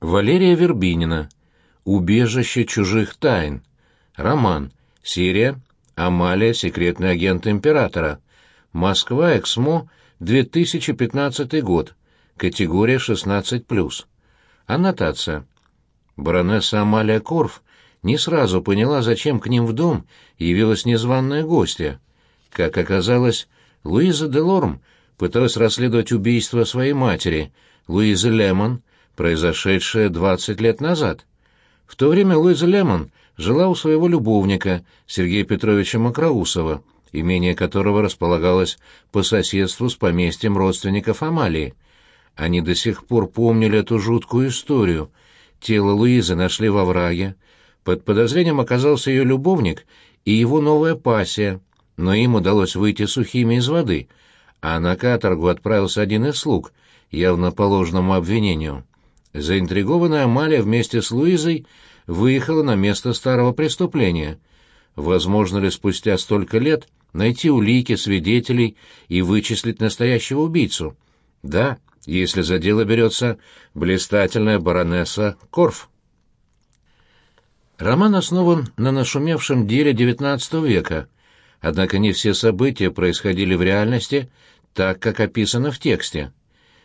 Валерия Вербинина. Убежище чужих тайн. Роман. Серия. Амалия. Секретный агент императора. Москва. Эксмо. 2015 год. Категория 16+. Аннотация. Баронесса Амалия Корф не сразу поняла, зачем к ним в дом явилась незваная гостья. Как оказалось, Луиза Делорм пыталась расследовать убийство своей матери, Луизы Лемон, произошедшее 20 лет назад. В то время Луиза Лемон жила у своего любовника, Сергея Петровича Макроусова, имение которого располагалось по соседству с поместьем родственников Амалии. Они до сих пор помнили эту жуткую историю. Тело Луизы нашли во враге. Под подозрением оказался ее любовник и его новая пассия, но им удалось выйти сухими из воды, а на каторгу отправился один из слуг, явно по ложному обвинению. Заинтригованная Амалия вместе с Луизой выехала на место старого преступления. Возможно ли спустя столько лет найти улики, свидетелей и вычислить настоящего убийцу? Да, если за дело берется блистательная баронесса Корф. Роман основан на нашумевшем деле XIX века, однако не все события происходили в реальности так, как описано в тексте.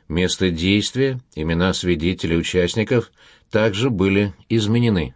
Место действия, имена свидетелей участников также были изменены.